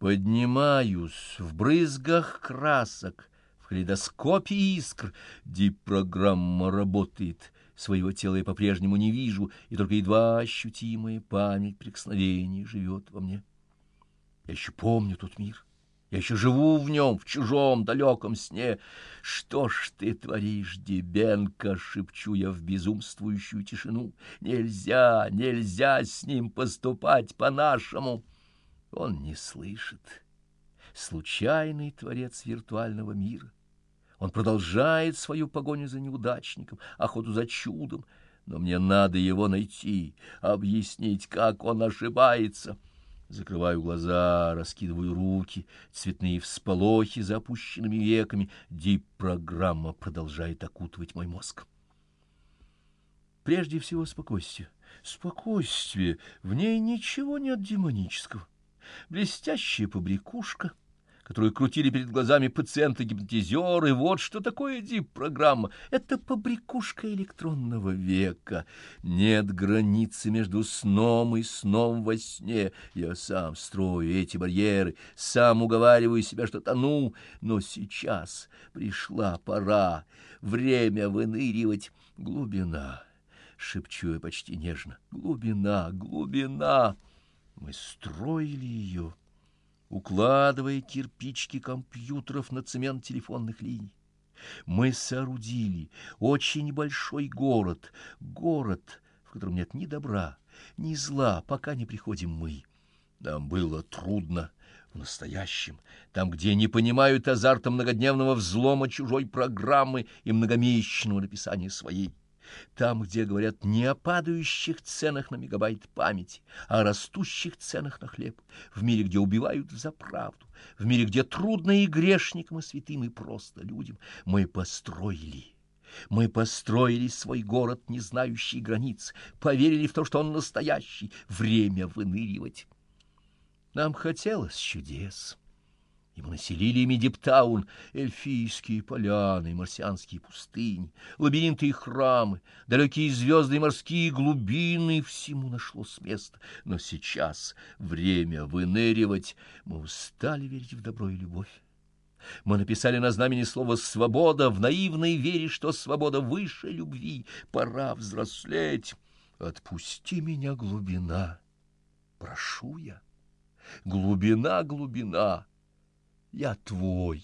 Поднимаюсь в брызгах красок, в калейдоскопе искр. Дипрограмма работает, своего тела я по-прежнему не вижу, и только едва ощутимая память прикосновений живет во мне. Я еще помню тот мир. Я еще живу в нем, в чужом далеком сне. Что ж ты творишь, Дебенко, шепчу я в безумствующую тишину. Нельзя, нельзя с ним поступать по-нашему. Он не слышит. Случайный творец виртуального мира. Он продолжает свою погоню за неудачником, охоту за чудом, но мне надо его найти, объяснить, как он ошибается. Закрываю глаза, раскидываю руки, цветные всполохи за опущенными веками. Дип-программа продолжает окутывать мой мозг. Прежде всего спокойствие. Спокойствие. В ней ничего нет демонического. Блестящая побрякушка — которую крутили перед глазами пациенты-гипнотизеры. Вот что такое дип-программа. Это побрякушка электронного века. Нет границы между сном и сном во сне. Я сам строю эти барьеры, сам уговариваю себя, что тону. Но сейчас пришла пора, время выныривать. Глубина, шепчу я почти нежно, глубина, глубина. Мы строили ее укладывая кирпичики компьютеров на цемент телефонных линий. Мы соорудили очень большой город, город, в котором нет ни добра, ни зла, пока не приходим мы. Нам было трудно в настоящем, там, где не понимают азарта многодневного взлома чужой программы и многомесячного написания своей. Там, где говорят не о падающих ценах на мегабайт памяти, а о растущих ценах на хлеб, в мире, где убивают за правду, в мире, где трудно и грешникам, и святым, и просто людям, мы построили... Мы построили свой город, не знающий границ, поверили в то, что он настоящий, время выныривать. Нам хотелось чудес мы населили ими Диптаун, эльфийские поляны, марсианские пустыни, лабиринты и храмы, далекие звезды и морские глубины, всему нашлось место. Но сейчас время выныривать, мы устали верить в добро и любовь. Мы написали на знамени слово «свобода» в наивной вере, что свобода выше любви. Пора взрослеть. Отпусти меня, глубина. Прошу я. Глубина, глубина я твой.